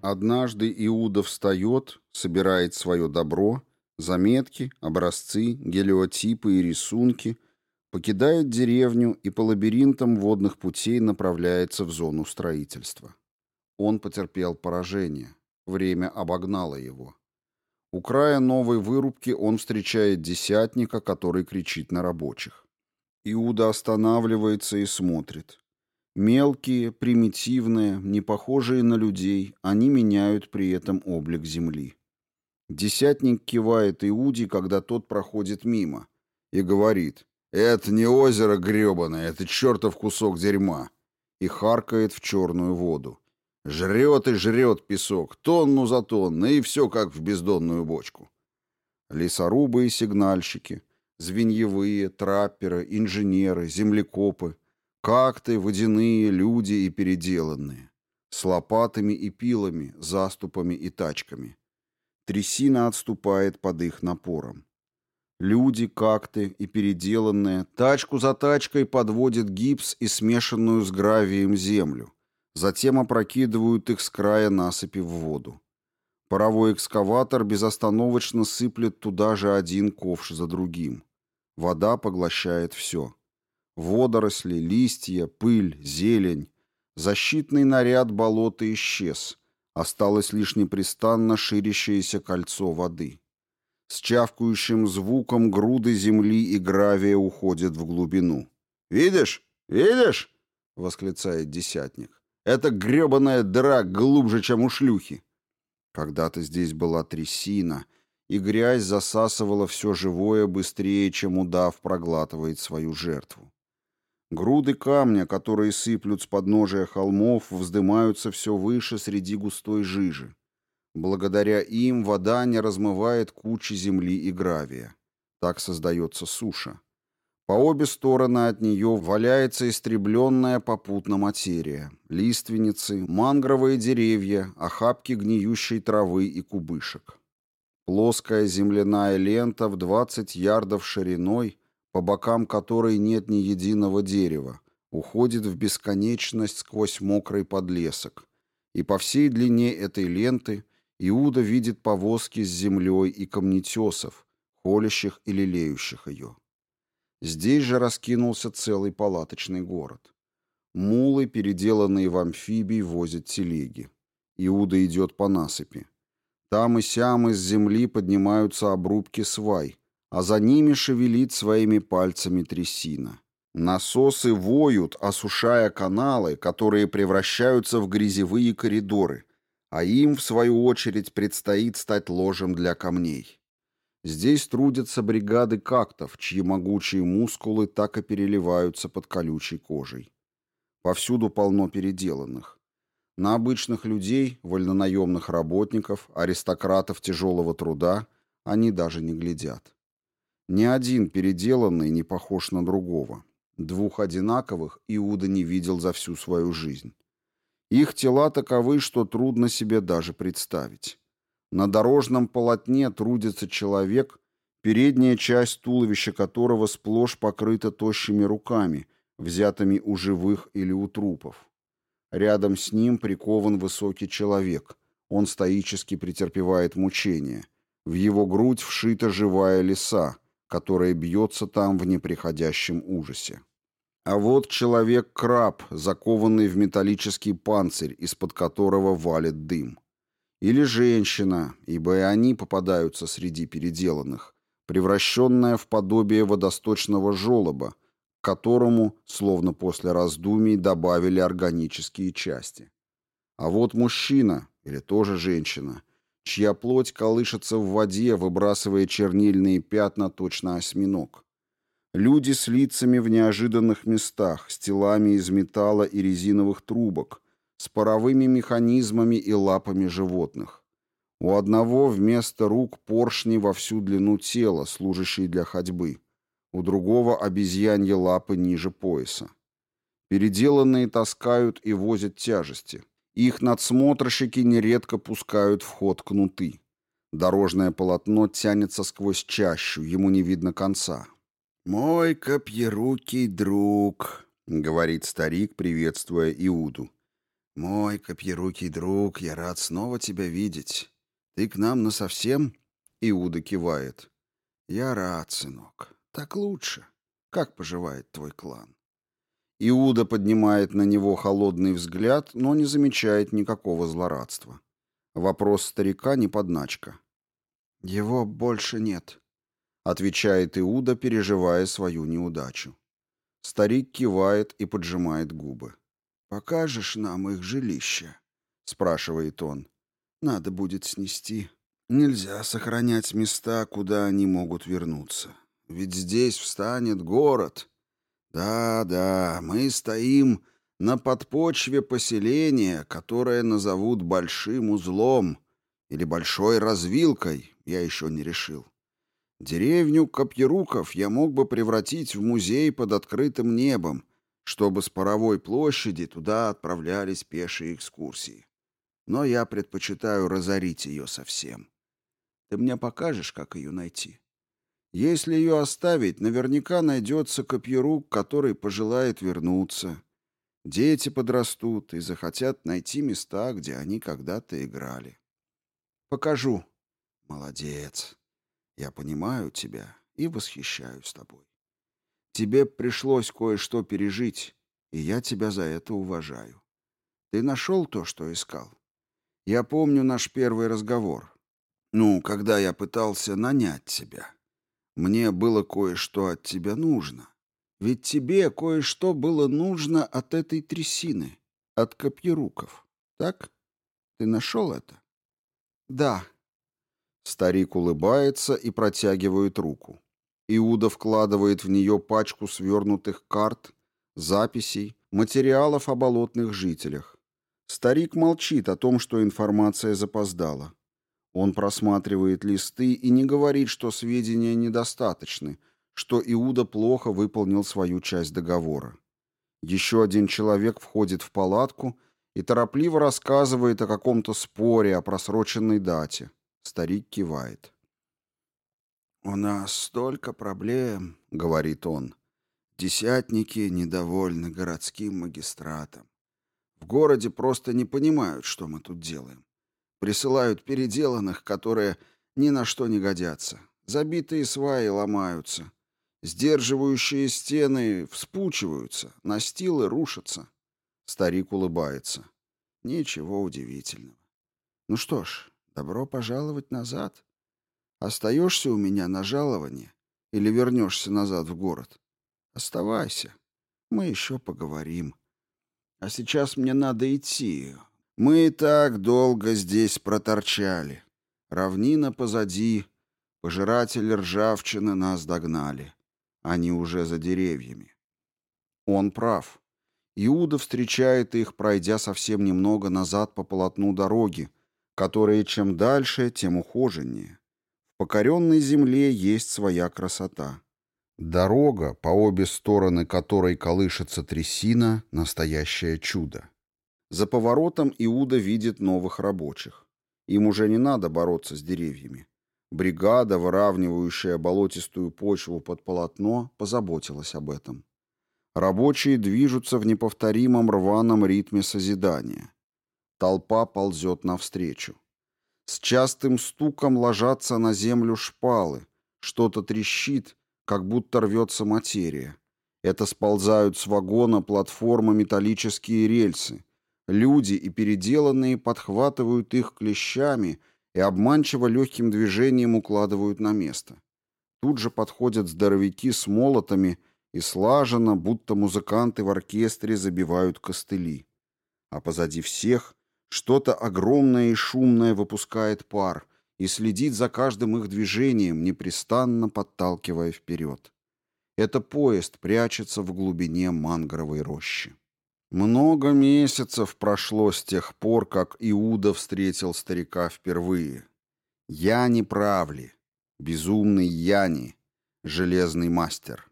Однажды Иуда встает, собирает свое добро, заметки, образцы, гелиотипы и рисунки, покидает деревню и по лабиринтам водных путей направляется в зону строительства. Он потерпел поражение. Время обогнало его. У края новой вырубки он встречает десятника, который кричит на рабочих. Иуда останавливается и смотрит. Мелкие, примитивные, не похожие на людей, они меняют при этом облик земли. Десятник кивает Иуде, когда тот проходит мимо, и говорит «Это не озеро гребаное, это чертов кусок дерьма!» и харкает в черную воду. Жрет и жрет песок, тонну за тонну, и все как в бездонную бочку. Лесорубы и сигнальщики, звеньевые, трапперы, инженеры, землекопы — Какты, водяные, люди и переделанные. С лопатами и пилами, заступами и тачками. Трясина отступает под их напором. Люди, какты и переделанные, тачку за тачкой подводят гипс и смешанную с гравием землю. Затем опрокидывают их с края насыпи в воду. Паровой экскаватор безостановочно сыплет туда же один ковш за другим. Вода поглощает все. Водоросли, листья, пыль, зелень. Защитный наряд болота исчез. Осталось лишь непрестанно ширящееся кольцо воды. С чавкающим звуком груды земли и гравия уходят в глубину. «Видишь? Видишь?» — восклицает десятник. «Это гребаная дыра глубже, чем у шлюхи». Когда-то здесь была трясина, и грязь засасывала все живое быстрее, чем удав проглатывает свою жертву. Груды камня, которые сыплют с подножия холмов, вздымаются все выше среди густой жижи. Благодаря им вода не размывает кучи земли и гравия. Так создается суша. По обе стороны от нее валяется истребленная попутно материя. Лиственницы, мангровые деревья, охапки гниющей травы и кубышек. Плоская земляная лента в 20 ярдов шириной по бокам которой нет ни единого дерева, уходит в бесконечность сквозь мокрый подлесок. И по всей длине этой ленты Иуда видит повозки с землей и камнетесов, холящих и лелеющих ее. Здесь же раскинулся целый палаточный город. Мулы, переделанные в амфибий, возят телеги. Иуда идет по насыпи. Там и сям из земли поднимаются обрубки свай, а за ними шевелит своими пальцами трясина. Насосы воют, осушая каналы, которые превращаются в грязевые коридоры, а им, в свою очередь, предстоит стать ложем для камней. Здесь трудятся бригады кактов, чьи могучие мускулы так и переливаются под колючей кожей. Повсюду полно переделанных. На обычных людей, вольнонаемных работников, аристократов тяжелого труда они даже не глядят. Ни один переделанный не похож на другого. Двух одинаковых Иуда не видел за всю свою жизнь. Их тела таковы, что трудно себе даже представить. На дорожном полотне трудится человек, передняя часть туловища которого сплошь покрыта тощими руками, взятыми у живых или у трупов. Рядом с ним прикован высокий человек. Он стоически претерпевает мучения. В его грудь вшита живая лиса — которое бьется там в неприходящем ужасе. А вот человек-краб, закованный в металлический панцирь, из-под которого валит дым. Или женщина, ибо и они попадаются среди переделанных, превращенная в подобие водосточного желоба, к которому, словно после раздумий, добавили органические части. А вот мужчина, или тоже женщина, чья плоть колышется в воде, выбрасывая чернильные пятна точно осьминог. Люди с лицами в неожиданных местах, с телами из металла и резиновых трубок, с паровыми механизмами и лапами животных. У одного вместо рук поршни во всю длину тела, служащие для ходьбы. У другого обезьяньи лапы ниже пояса. Переделанные таскают и возят тяжести. Их надсмотрщики нередко пускают в ход кнуты. Дорожное полотно тянется сквозь чащу, ему не видно конца. «Мой копьерукий друг», — говорит старик, приветствуя Иуду. «Мой копьерукий друг, я рад снова тебя видеть. Ты к нам насовсем?» Иуда кивает. «Я рад, сынок. Так лучше. Как поживает твой клан?» Иуда поднимает на него холодный взгляд, но не замечает никакого злорадства. Вопрос старика не подначка. «Его больше нет», — отвечает Иуда, переживая свою неудачу. Старик кивает и поджимает губы. «Покажешь нам их жилище?» — спрашивает он. «Надо будет снести. Нельзя сохранять места, куда они могут вернуться. Ведь здесь встанет город. Да-да, мы стоим на подпочве поселения, которое назовут Большим узлом или Большой развилкой, я еще не решил. Деревню Копьеруков я мог бы превратить в музей под открытым небом, чтобы с паровой площади туда отправлялись пешие экскурсии. Но я предпочитаю разорить ее совсем. Ты мне покажешь, как ее найти? Если ее оставить, наверняка найдется копьерук, который пожелает вернуться. Дети подрастут и захотят найти места, где они когда-то играли. Покажу. Молодец. Я понимаю тебя и восхищаюсь тобой. Тебе пришлось кое-что пережить, и я тебя за это уважаю. Ты нашел то, что искал? Я помню наш первый разговор. Ну, когда я пытался нанять тебя. Мне было кое-что от тебя нужно. Ведь тебе кое-что было нужно от этой трясины, от копьеруков. Так? Ты нашел это? Да. Старик улыбается и протягивает руку. Иуда вкладывает в нее пачку свернутых карт, записей, материалов о болотных жителях. Старик молчит о том, что информация запоздала. Он просматривает листы и не говорит, что сведения недостаточны, что Иуда плохо выполнил свою часть договора. Еще один человек входит в палатку и торопливо рассказывает о каком-то споре о просроченной дате. Старик кивает. «У нас столько проблем», — говорит он. «Десятники недовольны городским магистратом. В городе просто не понимают, что мы тут делаем. Присылают переделанных, которые ни на что не годятся. Забитые сваи ломаются. Сдерживающие стены вспучиваются, настилы рушатся». Старик улыбается. «Ничего удивительного. Ну что ж, добро пожаловать назад». Остаешься у меня на жалование или вернешься назад в город? Оставайся. Мы еще поговорим. А сейчас мне надо идти. Мы и так долго здесь проторчали. Равнина позади. Пожиратели ржавчины нас догнали. Они уже за деревьями. Он прав. Иуда встречает их, пройдя совсем немного назад по полотну дороги, которые чем дальше, тем ухоженнее покоренной земле есть своя красота. Дорога, по обе стороны которой колышется трясина, — настоящее чудо. За поворотом Иуда видит новых рабочих. Им уже не надо бороться с деревьями. Бригада, выравнивающая болотистую почву под полотно, позаботилась об этом. Рабочие движутся в неповторимом рваном ритме созидания. Толпа ползет навстречу. С частым стуком ложатся на землю шпалы. Что-то трещит, как будто рвется материя. Это сползают с вагона платформы металлические рельсы. Люди и переделанные подхватывают их клещами и обманчиво легким движением укладывают на место. Тут же подходят здоровяки с молотами и слаженно, будто музыканты в оркестре, забивают костыли. А позади всех что-то огромное и шумное выпускает пар и следит за каждым их движением, непрестанно подталкивая вперед. Это поезд прячется в глубине мангровой рощи. Много месяцев прошло с тех пор, как Иуда встретил старика впервые. Яни Правли, безумный Яни, железный мастер.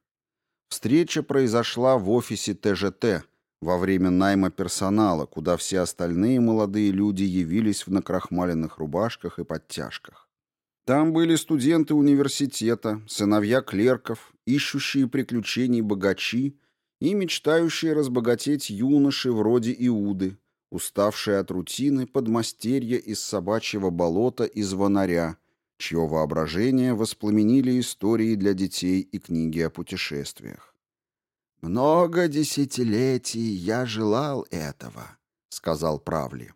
Встреча произошла в офисе ТЖТ, во время найма персонала, куда все остальные молодые люди явились в накрахмаленных рубашках и подтяжках. Там были студенты университета, сыновья клерков, ищущие приключений богачи и мечтающие разбогатеть юноши вроде Иуды, уставшие от рутины подмастерья из собачьего болота и звонаря, чье воображение воспламенили истории для детей и книги о путешествиях. «Много десятилетий я желал этого», — сказал Правли.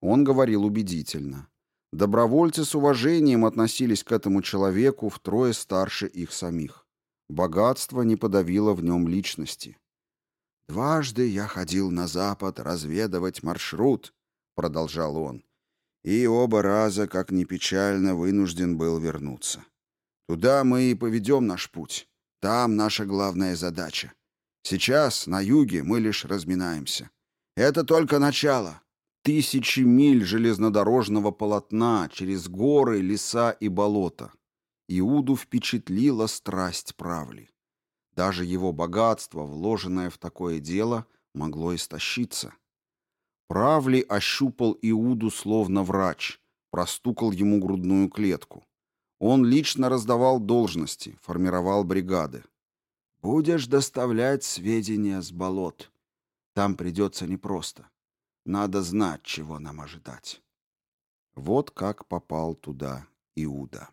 Он говорил убедительно. Добровольцы с уважением относились к этому человеку втрое старше их самих. Богатство не подавило в нем личности. «Дважды я ходил на запад разведывать маршрут», — продолжал он, «и оба раза, как ни печально, вынужден был вернуться. Туда мы и поведем наш путь. Там наша главная задача. Сейчас, на юге, мы лишь разминаемся. Это только начало. Тысячи миль железнодорожного полотна через горы, леса и болота. Иуду впечатлила страсть правли. Даже его богатство, вложенное в такое дело, могло истощиться. Правли ощупал Иуду словно врач, простукал ему грудную клетку. Он лично раздавал должности, формировал бригады. «Будешь доставлять сведения с болот. Там придется непросто. Надо знать, чего нам ожидать». Вот как попал туда Иуда.